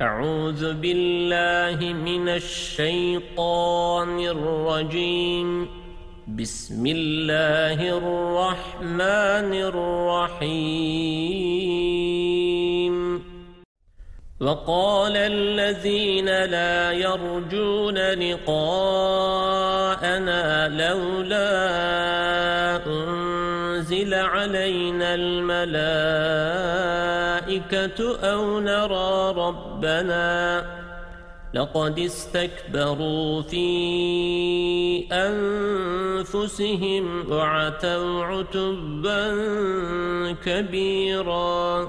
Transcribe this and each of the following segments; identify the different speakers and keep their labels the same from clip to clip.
Speaker 1: أعوذ بالله من الشيطان الرجيم. بسم الله الرحمن الرحيم. وقال الذين لا يرجون لقاءنا لولا أنزل علينا الملائكة أو نرى ربنا لقد استكبروا في أنفسهم وعتوا عتبا كبيرا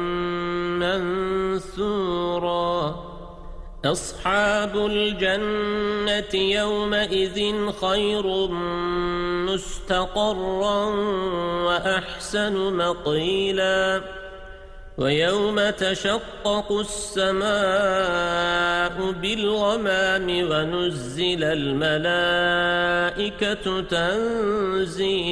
Speaker 1: منثورا أصحاب الجنة يومئذ خير مستقرا وأحسن مقيلا. ويوم تشقق السماء بالغمام ونزل الملائكة تنزيلا.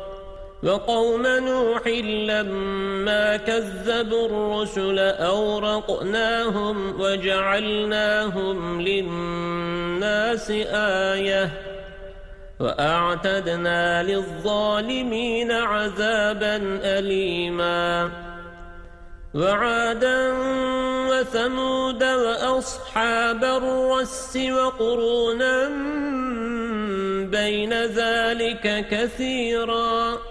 Speaker 1: وقوم نوح لما كذبوا الرسل أورقناهم وجعلناهم للناس آية وأعتدنا للظالمين عذابا أليما وعادا وثمود وأصحاب الرس وقرونا بين ذلك كثيراً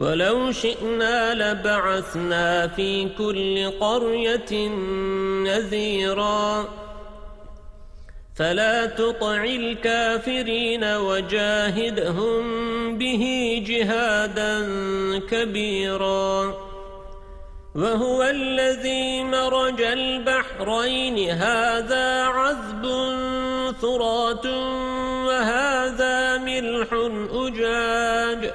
Speaker 1: ولو شئنا لبعثنا في كل قرية نذيراً. فلا تطع الكافرين وجاهدهم به جهادا كبيرا. وهو الذي مرج البحرين. هذا عذب ثرات وهذا ملح أجاج.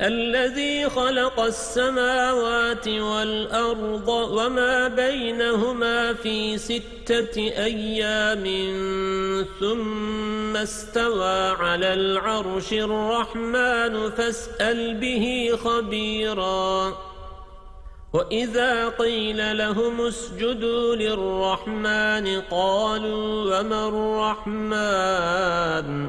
Speaker 1: الذي خلق السماوات والأرض وما بينهما في ستة أيام ثم استوى على العرش الرحمن فاسأل به خبيرا. وإذا قيل لهم اسجدوا للرحمن قالوا وما الرحمن؟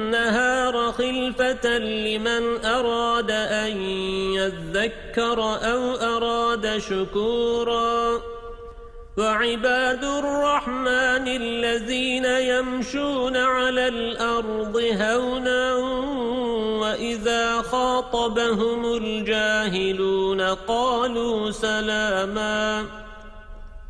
Speaker 1: لمن أراد أن يذكر أو أراد شكورا. وعباد الرحمن الذين يمشون على الأرض هونا وإذا خاطبهم الجاهلون قالوا سلاما.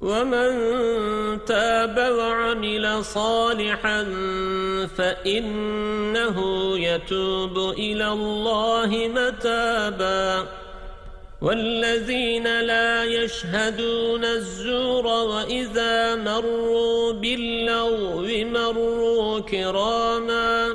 Speaker 1: ومن تاب وعمل صالحا فإنه يتوب إلى الله متابا والذين لا يشهدون الزور وإذا مروا باللغو مروا كراما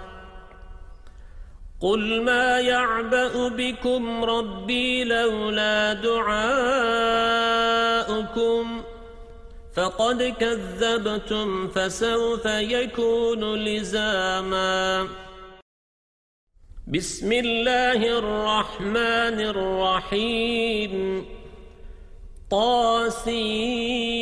Speaker 1: قل ما يعبأ بكم ربي لولا دعاؤكم فقد كذبتم فسوف يكون لزاما بسم الله الرحمن الرحيم طاسيم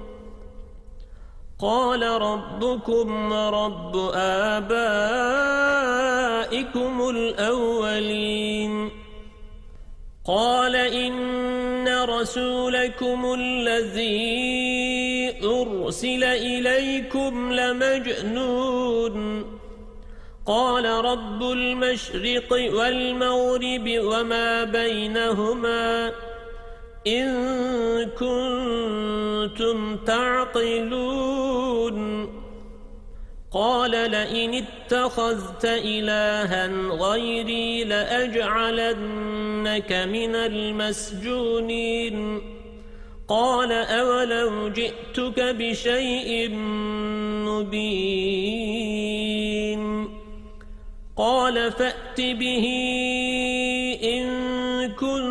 Speaker 1: قال ربكم ورب آبائكم الأولين. قال إن رسولكم الذي أرسل إليكم لمجنون. قال رب المشرق والمغرب وما بينهما. إن كنتم تعقلون. قال لئن اتخذت إلها غيري لأجعلنك من المسجونين. قال أولو جئتك بشيء مبين. قال فأت به إن كنت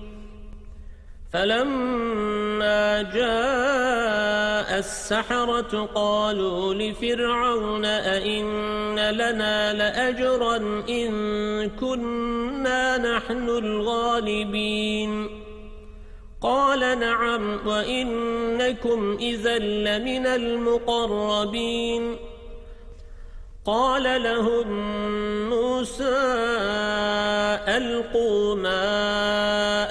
Speaker 1: فلما جاء السحرة قالوا لفرعون أئن لنا لأجرا إن كنا نحن الغالبين؟ قال نعم وإنكم إذا لمن المقربين. قال لهم موسى ألقوا ما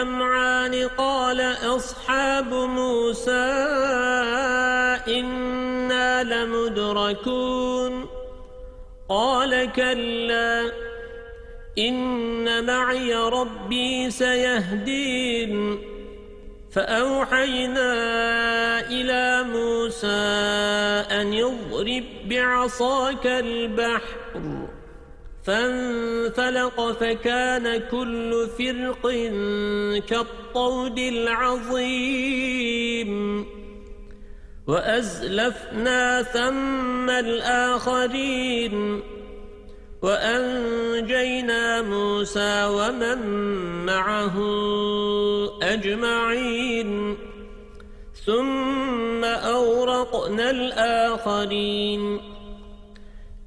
Speaker 1: الجمعان قال أصحاب موسى إنا لمدركون. قال كلا إن معي ربي سيهدين. فأوحينا إلى موسى أن يضرب بعصاك البحر. فانفلق فكان كل فرق كالطود العظيم. وأزلفنا ثم الآخرين. وأنجينا موسى ومن معه أجمعين. ثم أورقنا الآخرين.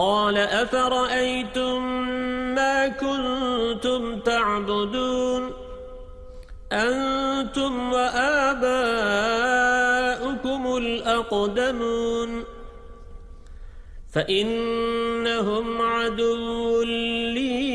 Speaker 1: قال أفرأيتم ما كنتم تعبدون؟ أنتم وآباؤكم الأقدمون. فإنهم عدو لي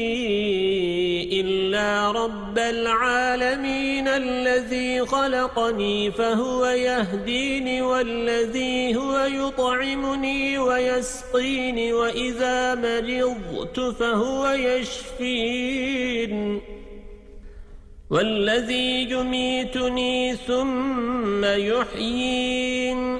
Speaker 1: رب العالمين الذي خلقني فهو يهديني والذي هو يطعمني ويسقيني وإذا مرضت فهو يشفين. والذي يميتني ثم يحيين.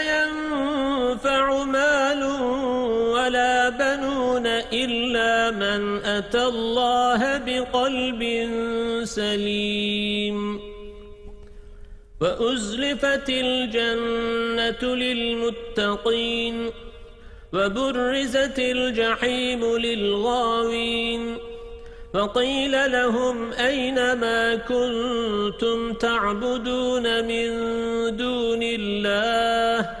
Speaker 1: من أتى الله بقلب سليم وأزلفت الجنة للمتقين وبرزت الجحيم للغاوين فقيل لهم أين ما كنتم تعبدون من دون الله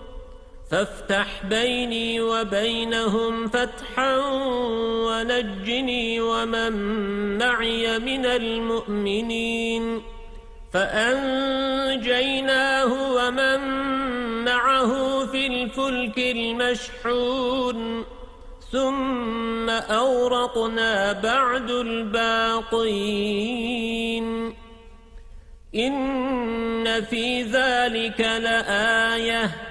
Speaker 1: فافتح بيني وبينهم فتحا ونجني ومن معي من المؤمنين فأنجيناه ومن معه في الفلك المشحون ثم أورقنا بعد الباقين إن في ذلك لآية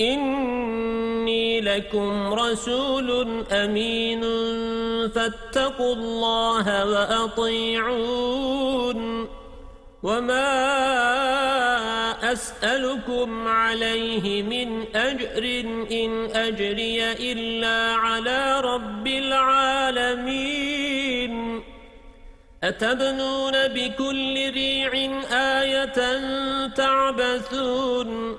Speaker 1: إني لكم رسول أمين فاتقوا الله وأطيعون. وما أسألكم عليه من أجر إن أجري إلا على رب العالمين. أتبنون بكل ريع آية تعبثون.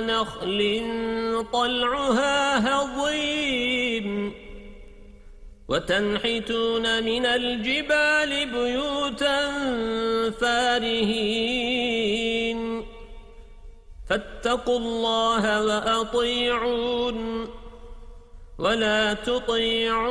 Speaker 1: ونخل طلعها هضيم. وتنحتون من الجبال بيوتا فارهين. فاتقوا الله وأطيعون. ولا تطيعوا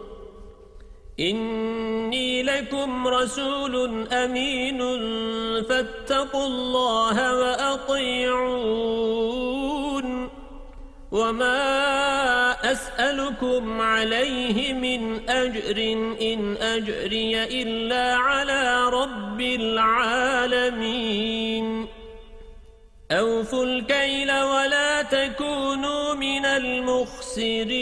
Speaker 1: إني لكم رسول أمين فاتقوا الله وأطيعون. وما أسألكم عليه من أجر إن أجري إلا على رب العالمين. أوفوا الكيل ولا تكونوا من المخسرين.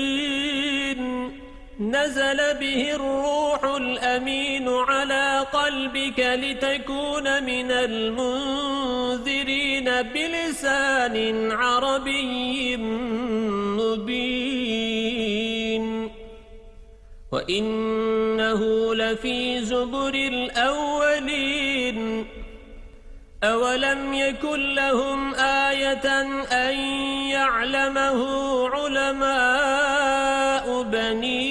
Speaker 1: نزل به الروح الأمين على قلبك لتكون من المنذرين بلسان عربي مبين. وإنه لفي زبر الأولين. أولم يكن لهم آية أن يعلمه علماء بني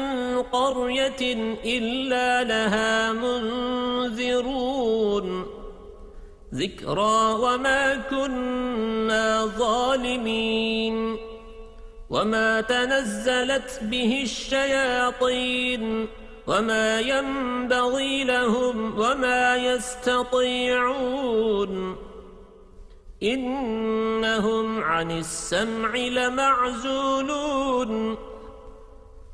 Speaker 1: قرية إلا لها منذرون. ذكرى وما كنا ظالمين. وما تنزلت به الشياطين. وما ينبغي لهم وما يستطيعون. إنهم عن السمع لمعزولون.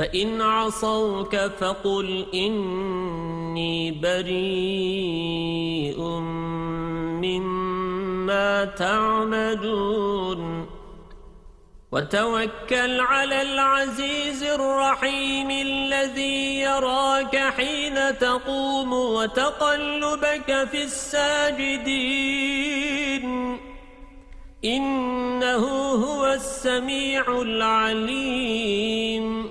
Speaker 1: فإن عصوك فقل إني بريء مما تعمدون وتوكل على العزيز الرحيم الذي يراك حين تقوم وتقلبك في الساجدين. إنه هو السميع العليم.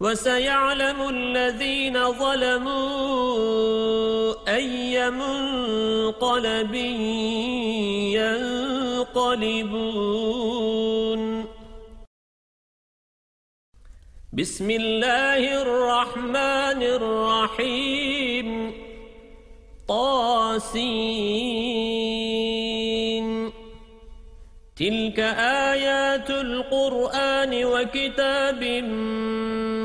Speaker 1: وسيعلم الذين ظلموا أي منقلب ينقلبون. بسم الله الرحمن الرحيم. طاسين. تلك آيات القرآن وكتاب مبين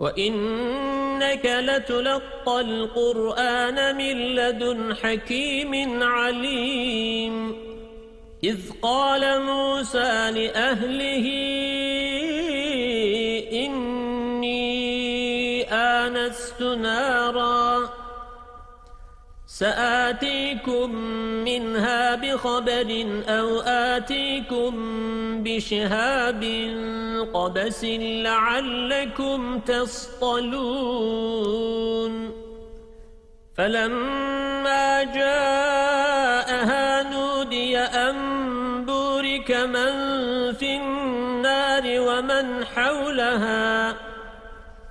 Speaker 1: وإنك لتلقى القرآن من لدن حكيم عليم. إذ قال موسى لأهله إني آنست نارا سآتيكم منها بخبر أو آتيكم بشهاب قبس لعلكم تصطلون. فلما جاءها نودي أن بورك من في النار ومن حولها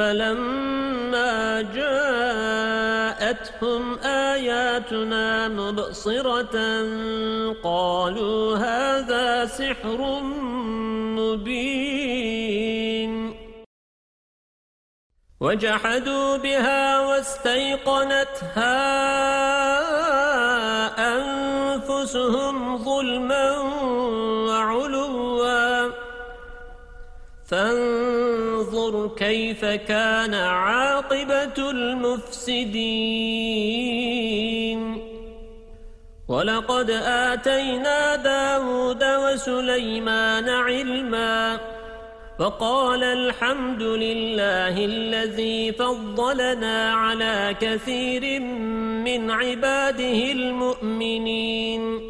Speaker 1: فلما جاءتهم آياتنا مبصرة قالوا هذا سحر مبين. وجحدوا بها واستيقنتها أنفسهم ظلما وعلوا. فانظر كيف كان عاقبة المفسدين. ولقد آتينا داود وسليمان علما وقال الحمد لله الذي فضلنا على كثير من عباده المؤمنين.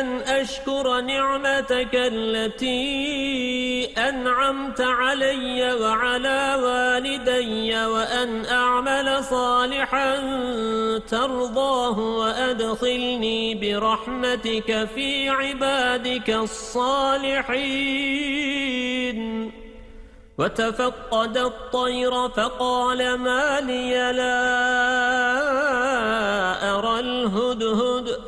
Speaker 1: أن أشكر نعمتك التي أنعمت علي وعلى والدي وأن أعمل صالحا ترضاه وأدخلني برحمتك في عبادك الصالحين. وتفقد الطير فقال ما لي لا أرى الهدهد.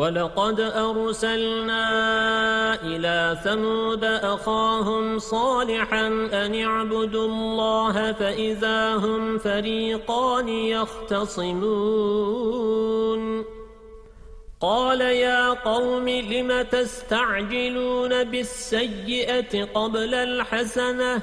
Speaker 1: ولقد أرسلنا إلى ثمود أخاهم صالحا أن اعبدوا الله فإذا هم فريقان يختصمون قال يا قوم لم تستعجلون بالسيئة قبل الحسنة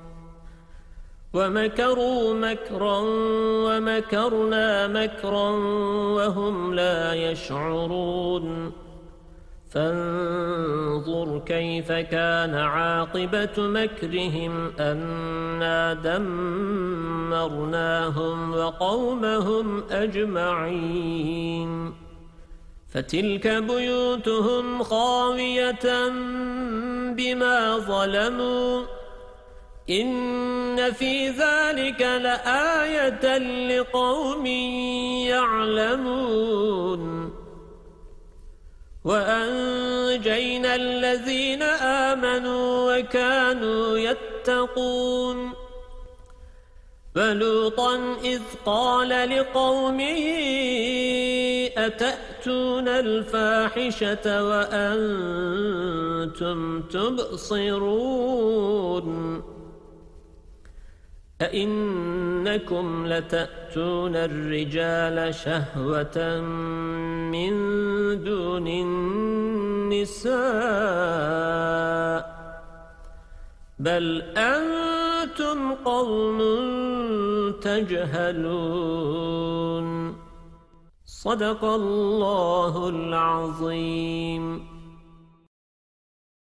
Speaker 1: ومكروا مكرا ومكرنا مكرا وهم لا يشعرون. فانظر كيف كان عاقبة مكرهم أنا دمرناهم وقومهم أجمعين. فتلك بيوتهم خاوية بما ظلموا. إن في ذلك لآية لقوم يعلمون. وأنجينا الذين آمنوا وكانوا يتقون. فلوطا إذ قال لقومه أتأتون الفاحشة وأنتم تبصرون؟ أئنكم لتأتون الرجال شهوة من دون النساء بل أنتم قوم تجهلون صدق الله العظيم